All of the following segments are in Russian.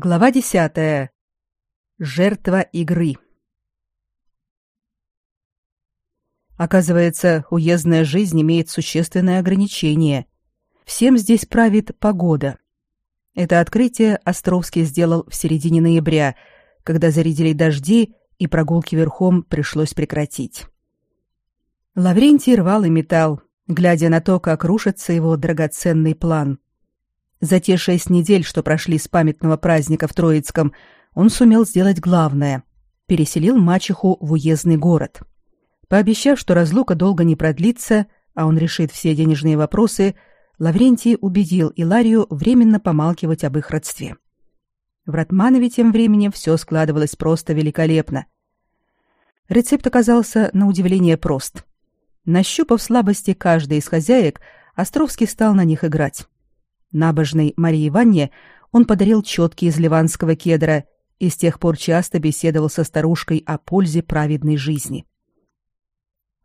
Глава десятая. Жертва игры. Оказывается, уездная жизнь имеет существенное ограничение. Всем здесь правит погода. Это открытие Островский сделал в середине ноября, когда зарядили дожди и прогулки верхом пришлось прекратить. Лаврентий рвал и металл, глядя на то, как рушится его драгоценный план — за те шесть недель, что прошли с памятного праздника в Троицком, он сумел сделать главное — переселил мачеху в уездный город. Пообещав, что разлука долго не продлится, а он решит все денежные вопросы, Лаврентий убедил Иларию временно помалкивать об их родстве. В Ратманове тем временем все складывалось просто великолепно. Рецепт оказался на удивление прост. Нащупав слабости каждой из хозяек, Островский стал на них играть. Набожной Марии Ивановне он подарил четки из ливанского кедра и с тех пор часто беседовал со старушкой о пользе праведной жизни.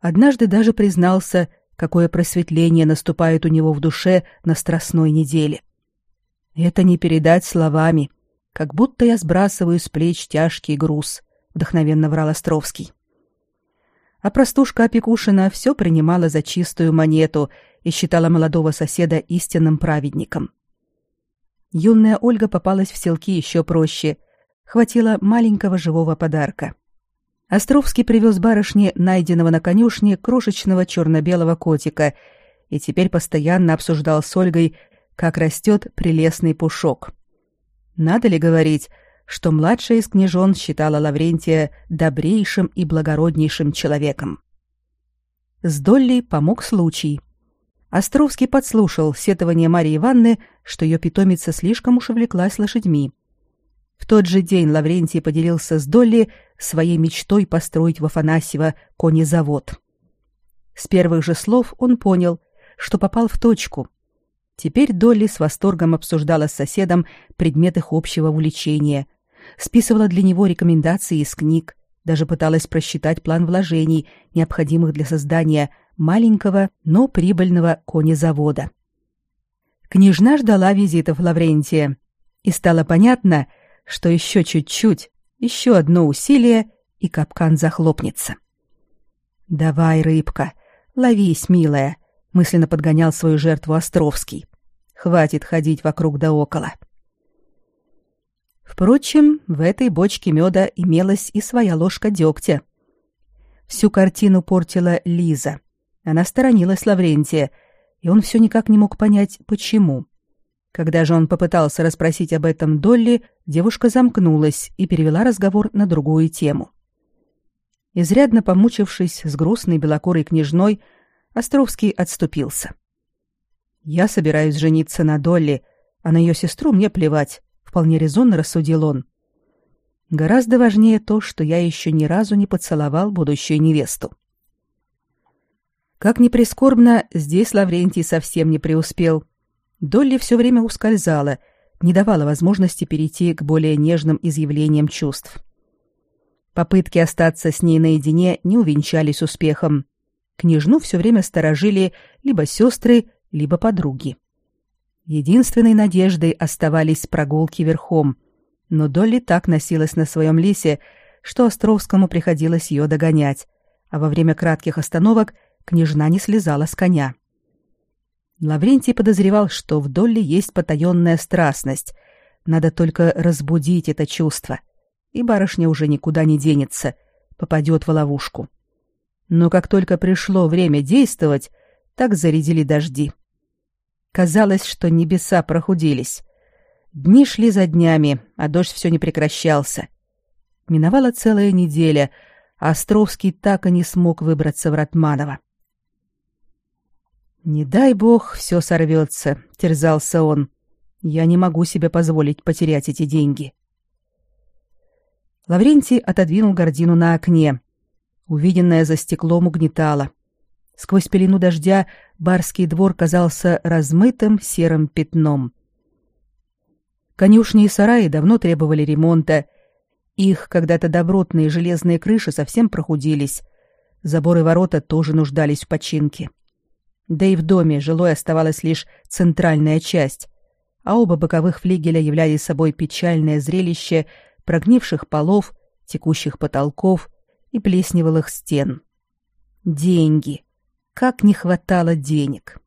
Однажды даже признался, какое просветление наступает у него в душе на страстной неделе. Это не передать словами, как будто я сбрасываю с плеч тяжкий груз, вдохновенно врал Островский. А простушка Опекушина все принимала за чистую монету и считала молодого соседа истинным праведником. Юная Ольга попалась в селки еще проще. Хватило маленького живого подарка. Островский привез барышне найденного на конюшне крошечного черно-белого котика и теперь постоянно обсуждал с Ольгой, как растет прелестный пушок. Надо ли говорить, что младшая из княжон считала Лаврентия добрейшим и благороднейшим человеком. С Долли помог случай — Островский подслушал сетование Марии Ивановны, что ее питомица слишком уж увлеклась лошадьми. В тот же день Лаврентий поделился с Долли своей мечтой построить в Афанасьево конезавод. С первых же слов он понял, что попал в точку. Теперь Долли с восторгом обсуждала с соседом предмет их общего увлечения, списывала для него рекомендации из книг, даже пыталась просчитать план вложений, необходимых для создания маленького, но прибыльного конезавода. Княжна ждала визитов Лаврентия, и стало понятно, что еще чуть-чуть, еще одно усилие, и капкан захлопнется. «Давай, рыбка, ловись, милая», — мысленно подгонял свою жертву Островский. «Хватит ходить вокруг да около». Впрочем, в этой бочке меда имелась и своя ложка дегтя. Всю картину портила Лиза. Она сторонилась Лаврентия, и он все никак не мог понять, почему. Когда же он попытался расспросить об этом Долли, девушка замкнулась и перевела разговор на другую тему. Изрядно помучившись с грустной белокурой княжной, Островский отступился. «Я собираюсь жениться на Долли, а на ее сестру мне плевать», — вполне резонно рассудил он. «Гораздо важнее то, что я еще ни разу не поцеловал будущую невесту». Как ни прискорбно, здесь Лаврентий совсем не преуспел. Долли все время ускользала, не давала возможности перейти к более нежным изъявлениям чувств. Попытки остаться с ней наедине не увенчались успехом. Княжну все время сторожили либо сестры, либо подруги. Единственной надеждой оставались прогулки верхом, но Долли так носилась на своем лисе, что Островскому приходилось ее догонять, а во время кратких остановок княжна не слезала с коня. Лаврентий подозревал, что в Долле есть потаенная страстность. Надо только разбудить это чувство, и барышня уже никуда не денется, попадет в ловушку. Но как только пришло время действовать, так зарядили дожди. Казалось, что небеса прохудились. Дни шли за днями, а дождь все не прекращался. Миновала целая неделя, а Островский так и не смог выбраться в Ратманово. «Не дай бог, все сорвется», — терзался он. «Я не могу себе позволить потерять эти деньги». Лаврентий отодвинул гордину на окне. Увиденное за стеклом угнетало. Сквозь пелену дождя барский двор казался размытым серым пятном. Конюшни и сараи давно требовали ремонта. Их когда-то добротные железные крыши совсем прохудились. Заборы ворота тоже нуждались в починке. — да и в доме жилой оставалась лишь центральная часть, а оба боковых флигеля являли собой печальное зрелище прогнивших полов, текущих потолков и плесневелых стен. Деньги. Как не хватало денег.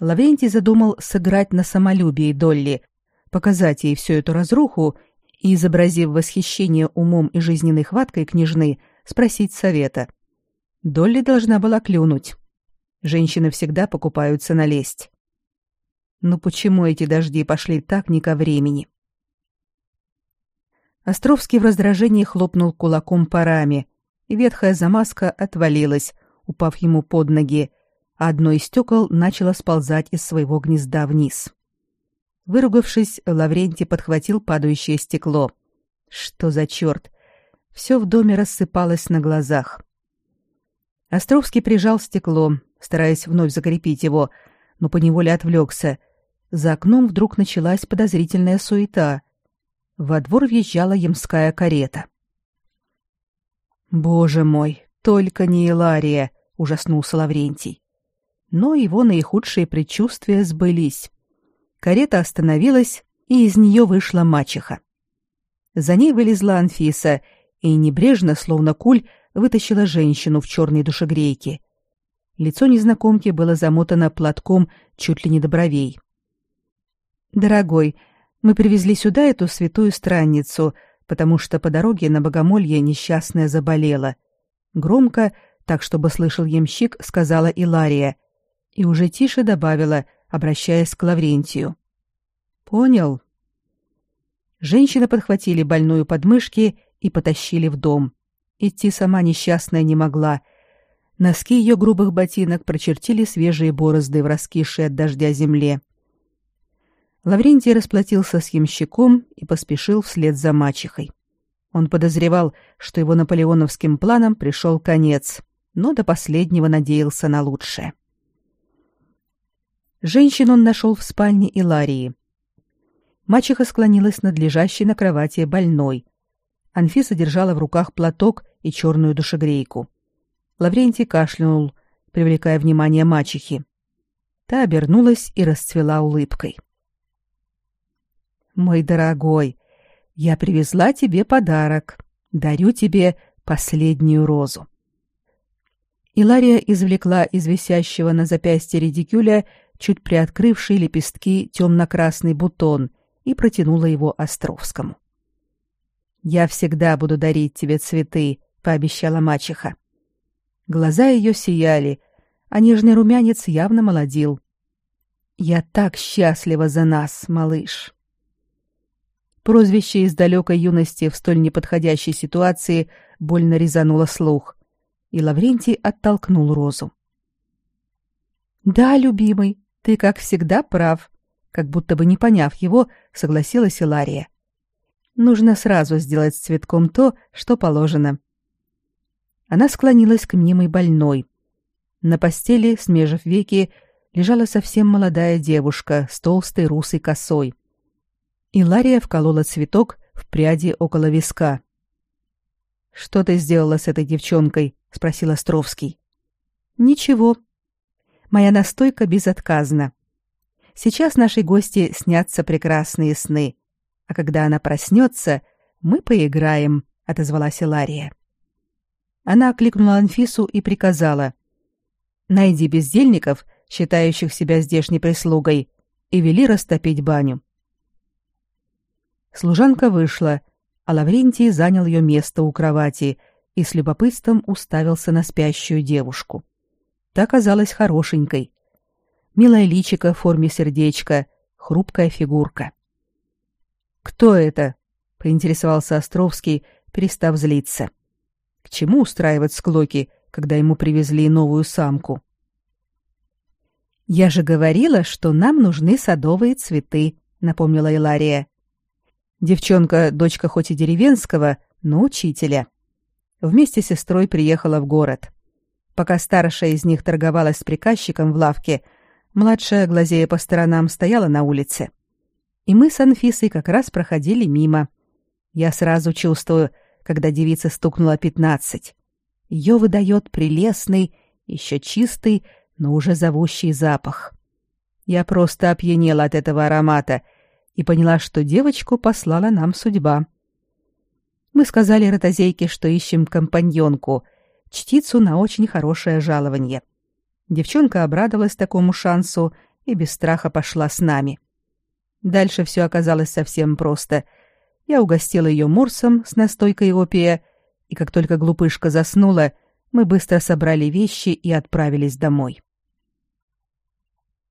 Лаврентий задумал сыграть на самолюбии Долли, показать ей всю эту разруху и, изобразив восхищение умом и жизненной хваткой княжны, спросить совета. Долли должна была клюнуть. Женщины всегда покупаются на лесть. Но почему эти дожди пошли так не ко времени? Островский в раздражении хлопнул кулаком по раме, и ветхая замазка отвалилась, упав ему под ноги, а одно из стекол начало сползать из своего гнезда вниз. Выругавшись, Лаврентий подхватил падающее стекло. Что за черт? Все в доме рассыпалось на глазах. Островский прижал стекло, стараясь вновь закрепить его, но поневоле отвлекся. За окном вдруг началась подозрительная суета. Во двор въезжала ямская карета. «Боже мой, только не Илария!» — ужаснулся Лаврентий. Но его наихудшие предчувствия сбылись. Карета остановилась, и из нее вышла мачеха. За ней вылезла Анфиса и небрежно, словно куль, вытащила женщину в черной душегрейке. Лицо незнакомки было замотано платком чуть ли не до бровей. «Дорогой, мы привезли сюда эту святую странницу, потому что по дороге на Богомолье несчастная заболела». Громко, так чтобы слышал ямщик, сказала Илария, и уже тише добавила, обращаясь к Лаврентию. Понял. Женщины подхватили больную подмышки и потащили в дом. Идти сама несчастная не могла. Носки ее грубых ботинок прочертили свежие борозды в раскисшей от дождя земле. Лаврентий расплатился с ямщиком и поспешил вслед за мачехой. Он подозревал, что его наполеоновским планам пришел конец, но до последнего надеялся на лучшее. Женщину он нашел в спальне Иларии. Мачеха склонилась над лежащей на кровати больной. Анфиса держала в руках платок и черную душегрейку. Лаврентий кашлянул, привлекая внимание мачехи. Та обернулась и расцвела улыбкой. «Мой дорогой, я привезла тебе подарок. Дарю тебе последнюю розу». Илария извлекла из висящего на запястье редикюля чуть приоткрывший лепестки темно-красный бутон и протянула его Островскому. «Я всегда буду дарить тебе цветы», — пообещала мачеха. Глаза ее сияли, а нежный румянец явно молодил. «Я так счастлива за нас, малыш!» Прозвище из далекой юности в столь неподходящей ситуации больно резануло слух, и Лаврентий оттолкнул Розу. «Да, любимый, ты, как всегда, прав, как будто бы не поняв его, согласилась Илария. Нужно сразу сделать с цветком то, что положено. Она склонилась к мнимой больной. На постели, смежив веки, лежала совсем молодая девушка с толстой русой косой. Илария вколола цветок в пряди около виска. «Что ты сделала с этой девчонкой?» — спросил Островский. «Ничего», Моя настойка безотказна. Сейчас нашей гости снятся прекрасные сны, а когда она проснется, мы поиграем, отозвалась Лария. Она окликнула Анфису и приказала: "Найди бездельников, считающих себя здешней прислугой, и вели растопить баню". Служанка вышла, а Лаврентий занял ее место у кровати и с любопытством уставился на спящую девушку. Та оказалась хорошенькой. Милая личико в форме сердечка, хрупкая фигурка. «Кто это?» — поинтересовался Островский, перестав злиться. «К чему устраивать склоки, когда ему привезли новую самку?» «Я же говорила, что нам нужны садовые цветы», — напомнила Илария. Девчонка, дочка хоть и деревенского, но учителя. Вместе с сестрой приехала в город. Пока старшая из них торговалась с приказчиком в лавке, младшая, глазея по сторонам, стояла на улице. И мы с Анфисой как раз проходили мимо. Я сразу чувствую, когда девица стукнула пятнадцать. Ее выдает прелестный, еще чистый, но уже зовущий запах. Я просто опьянела от этого аромата и поняла, что девочку послала нам судьба. Мы сказали ротозейке, что ищем компаньонку, чтицу на очень хорошее жалование. Девчонка обрадовалась такому шансу и без страха пошла с нами. Дальше все оказалось совсем просто. Я угостила ее мурсом с настойкой опия, и как только глупышка заснула, мы быстро собрали вещи и отправились домой.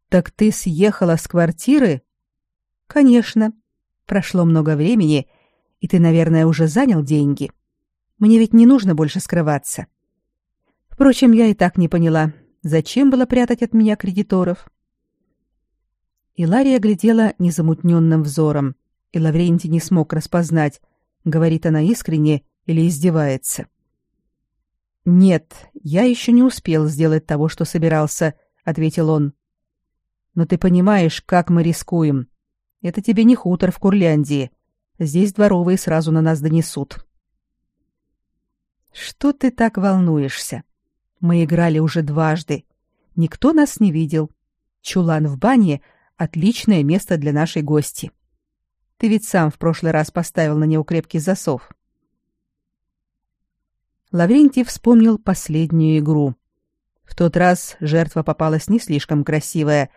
«Так ты съехала с квартиры?» «Конечно. Прошло много времени, и ты, наверное, уже занял деньги. Мне ведь не нужно больше скрываться. Впрочем, я и так не поняла, зачем было прятать от меня кредиторов?» Илария глядела незамутненным взором, и Лаврентий не смог распознать, говорит она искренне или издевается. «Нет, я еще не успел сделать того, что собирался», — ответил он. «Но ты понимаешь, как мы рискуем. Это тебе не хутор в Курляндии. Здесь дворовые сразу на нас донесут». «Что ты так волнуешься? Мы играли уже дважды. Никто нас не видел. Чулан в бане — отличное место для нашей гости. Ты ведь сам в прошлый раз поставил на него крепкий засов». Лаврентий вспомнил последнюю игру. В тот раз жертва попалась не слишком красивая,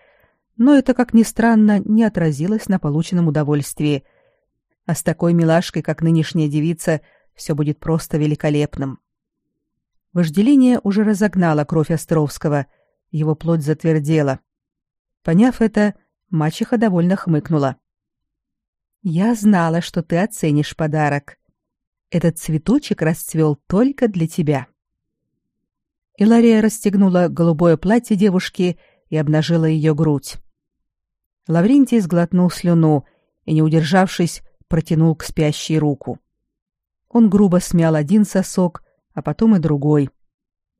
но это, как ни странно, не отразилось на полученном удовольствии. А с такой милашкой, как нынешняя девица, все будет просто великолепным. Вожделение уже разогнало кровь Островского, его плоть затвердела. Поняв это, мачеха довольно хмыкнула. «Я знала, что ты оценишь подарок. Этот цветочек расцвел только для тебя. Илария расстегнула голубое платье девушки и обнажила ее грудь. Лаврентий сглотнул слюну и, не удержавшись, протянул к спящей руку. Он грубо смял один сосок, а потом и другой.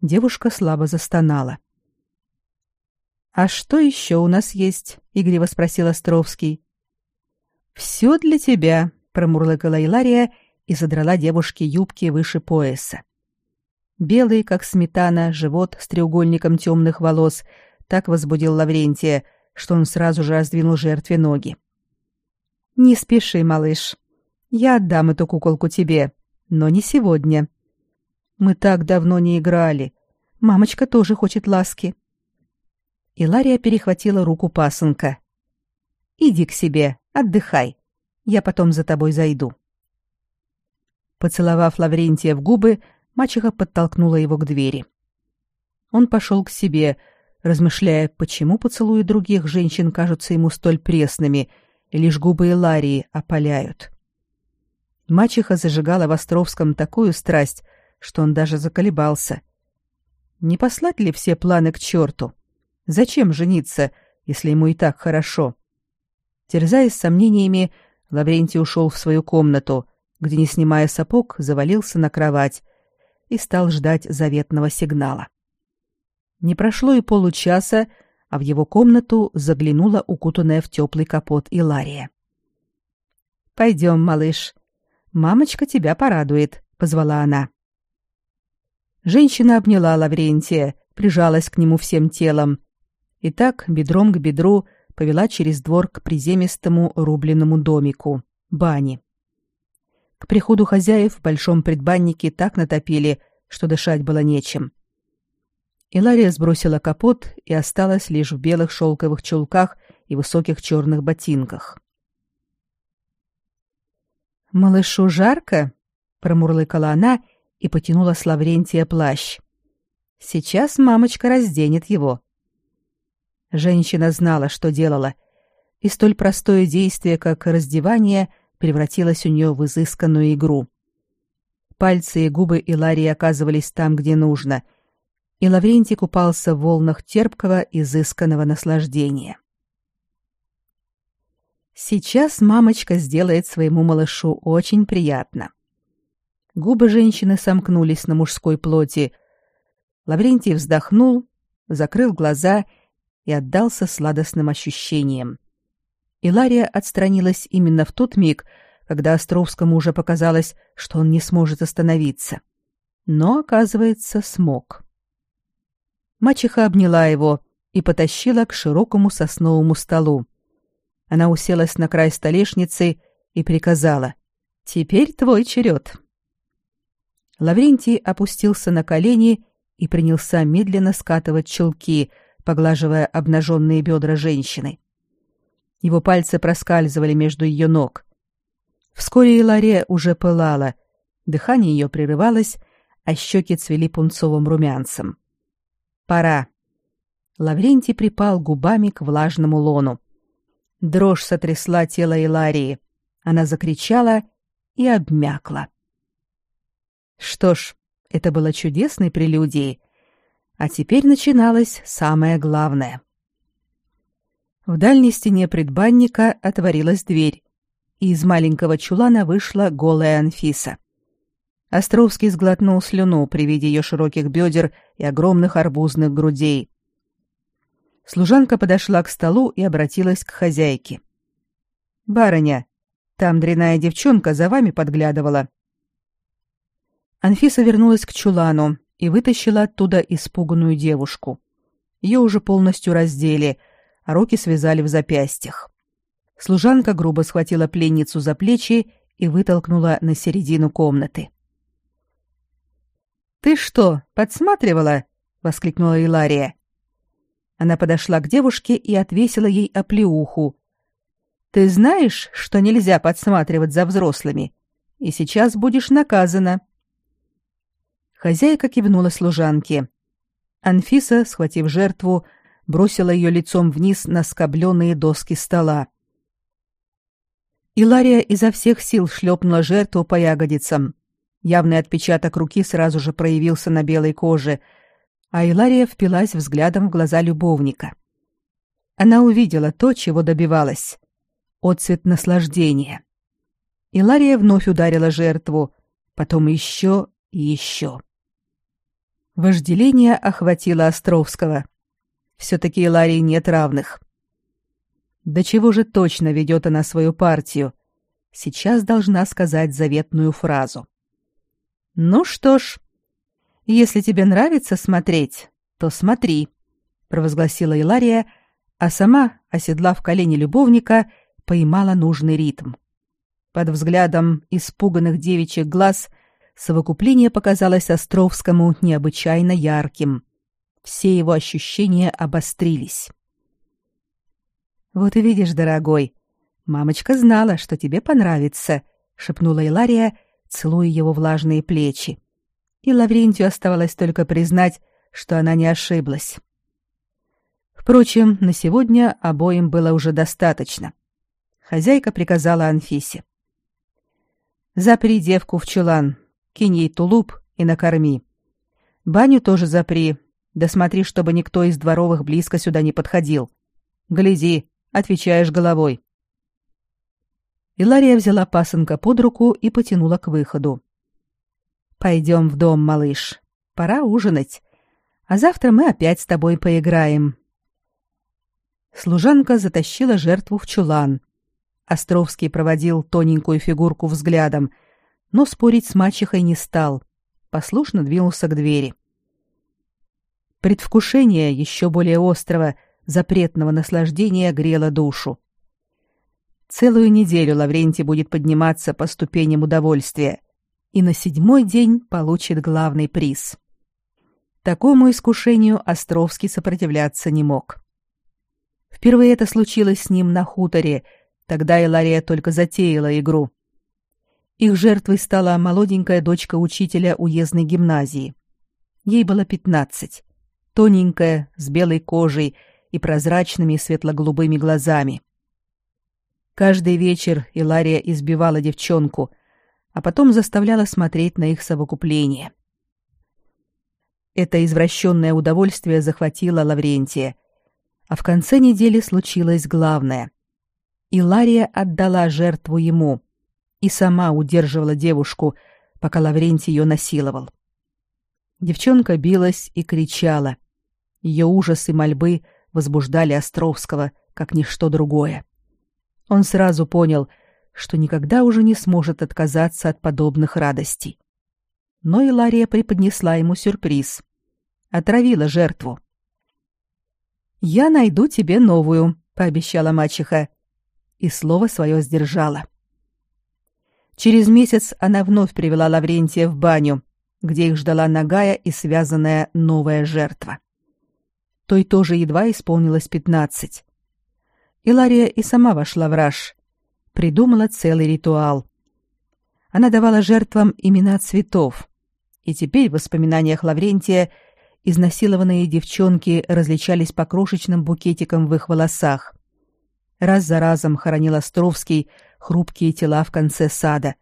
Девушка слабо застонала. «А что еще у нас есть?» — игриво спросил Островский. «Все для тебя», — промурлыкала Илария и задрала девушке юбки выше пояса. Белый, как сметана, живот с треугольником темных волос так возбудил Лаврентия, что он сразу же раздвинул жертве ноги. «Не спеши, малыш. Я отдам эту куколку тебе, но не сегодня. Мы так давно не играли. Мамочка тоже хочет ласки». И Лария перехватила руку пасынка. «Иди к себе, отдыхай. Я потом за тобой зайду». Поцеловав Лаврентия в губы, мачеха подтолкнула его к двери. Он пошел к себе, размышляя, почему поцелуи других женщин кажутся ему столь пресными, и лишь губы Иларии опаляют. Мачеха зажигала в Островском такую страсть, что он даже заколебался. Не послать ли все планы к черту? Зачем жениться, если ему и так хорошо? Терзаясь сомнениями, Лаврентий ушел в свою комнату, где, не снимая сапог, завалился на кровать и стал ждать заветного сигнала. Не прошло и получаса, а в его комнату заглянула укутанная в теплый капот Илария. «Пойдем, малыш. Мамочка тебя порадует», — позвала она. Женщина обняла Лаврентия, прижалась к нему всем телом и так, бедром к бедру, повела через двор к приземистому рубленному домику, бане. К приходу хозяев в большом предбаннике так натопили, что дышать было нечем. Илария сбросила капот и осталась лишь в белых шелковых чулках и высоких черных ботинках. «Малышу жарко?» — промурлыкала она и потянула с Лаврентия плащ. «Сейчас мамочка разденет его». Женщина знала, что делала, и столь простое действие, как раздевание — превратилась у нее в изысканную игру. Пальцы и губы Иларии оказывались там, где нужно, и Лаврентий купался в волнах терпкого, изысканного наслаждения. Сейчас мамочка сделает своему малышу очень приятно. Губы женщины сомкнулись на мужской плоти. Лаврентий вздохнул, закрыл глаза и отдался сладостным ощущениям. Илария отстранилась именно в тот миг, когда Островскому уже показалось, что он не сможет остановиться. Но, оказывается, смог. Мачеха обняла его, и потащила к широкому сосновому столу. Она уселась на край столешницы и приказала «Теперь твой черед». Лаврентий опустился на колени и принялся медленно скатывать челки, поглаживая обнаженные бедра женщины. Его пальцы проскальзывали между ее ног. Вскоре Илария уже пылала, дыхание ее прерывалось, а щеки цвели пунцовым румянцем. «Пора». Лаврентий припал губами к влажному лону. Дрожь сотрясла тело Иларии. Она закричала и обмякла. Что ж, это было чудесной прелюдией. А теперь начиналось самое главное. В дальней стене предбанника отворилась дверь, и из маленького чулана вышла голая Анфиса. Островский сглотнул слюну при виде ее широких бедер и огромных арбузных грудей. Служанка подошла к столу и обратилась к хозяйке. «Барыня, там дряная девчонка за вами подглядывала. Анфиса вернулась к чулану и вытащила оттуда испуганную девушку. Ее уже полностью раздели, а руки связали в запястьях. Служанка грубо схватила пленницу за плечи и вытолкнула на середину комнаты. «Ты что, подсматривала?» — воскликнула Илария. Она подошла к девушке и отвесила ей оплеуху. «Ты знаешь, что нельзя подсматривать за взрослыми, и сейчас будешь наказана». Хозяйка кивнула служанке. Анфиса, схватив жертву, бросила ее лицом вниз на скобленные доски стола. Илария изо всех сил шлепнула жертву по ягодицам. Явный отпечаток руки сразу же проявился на белой коже, а Илария впилась взглядом в глаза любовника. Она увидела то, чего добивалась. Отцвет наслаждения. Илария вновь ударила жертву, потом еще и еще. Вожделение охватило Островского. Все-таки Ларии нет равных. До чего же точно ведет она свою партию? Сейчас должна сказать заветную фразу. «Ну что ж, если тебе нравится смотреть, то смотри», — провозгласила Илария, а сама, оседлав колени любовника, поймала нужный ритм. Под взглядом испуганных девичьих глаз — совокупление показалось Островскому необычайно ярким. Все его ощущения обострились. «Вот и видишь, дорогой, мамочка знала, что тебе понравится», — шепнула Илария, целуя его влажные плечи. И Лаврентию оставалось только признать, что она не ошиблась. Впрочем, на сегодня обоим было уже достаточно. Хозяйка приказала Анфисе. «Запри девку в чулан, кинь ей тулуп и накорми. Баню тоже запри, да смотри, чтобы никто из дворовых близко сюда не подходил. Гляди, отвечаешь головой. Илария взяла пасынка под руку и потянула к выходу. «Пойдем в дом, малыш. Пора ужинать. А завтра мы опять с тобой поиграем». Служанка затащила жертву в чулан. Островский проводил тоненькую фигурку взглядом — но спорить с мачехой не стал. Послушно двинулся к двери. Предвкушение еще более острого, запретного наслаждения грело душу. Целую неделю Лаврентий будет подниматься по ступеням удовольствия и на седьмой день получит главный приз. Такому искушению Островский сопротивляться не мог. Впервые это случилось с ним на хуторе, тогда Илария только затеяла игру. Их жертвой стала молоденькая дочка учителя уездной гимназии. Ей было пятнадцать. Тоненькая, с белой кожей и прозрачными светло-голубыми глазами. Каждый вечер Илария избивала девчонку, а потом заставляла смотреть на их совокупление. Это извращенное удовольствие захватило Лаврентия, а в конце недели случилось главное. Илария отдала жертву ему, и сама удерживала девушку, пока Лаврентий ее насиловал. Девчонка билась и кричала. Ее ужас и мольбы возбуждали Островского, как ничто другое. Он сразу понял, что никогда уже не сможет отказаться от подобных радостей. Но и Лария преподнесла ему сюрприз. Отравила жертву. Я найду тебе новую, пообещала мачеха, и слово свое сдержала. Через месяц она вновь привела Лаврентия в баню, где их ждала нагая и связанная новая жертва. Той тоже едва исполнилось пятнадцать. Илария и сама вошла в раж, придумала целый ритуал. Она давала жертвам имена цветов, и теперь в воспоминаниях Лаврентия изнасилованные девчонки различались по крошечным букетикам в их волосах. Раз за разом хоронил Островский хрупкие тела в конце сада,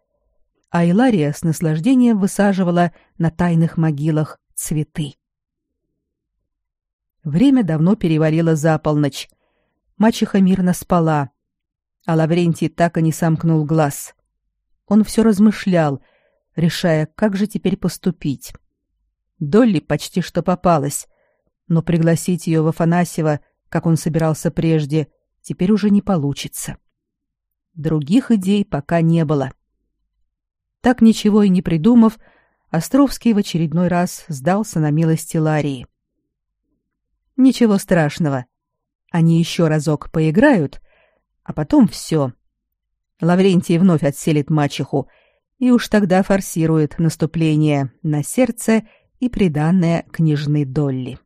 а Илария с наслаждением высаживала на тайных могилах цветы. Время давно перевалило за полночь. Мачеха мирно спала, а Лаврентий так и не сомкнул глаз. Он все размышлял, решая, как же теперь поступить. Долли почти что попалась, но пригласить ее в Афанасьева, как он собирался прежде, теперь уже не получится. Других идей пока не было. Так ничего и не придумав, Островский в очередной раз сдался на милость Ларии. Ничего страшного. Они еще разок поиграют, а потом все. Лаврентий вновь отселит мачеху и уж тогда форсирует наступление на сердце и приданное княжны Долли.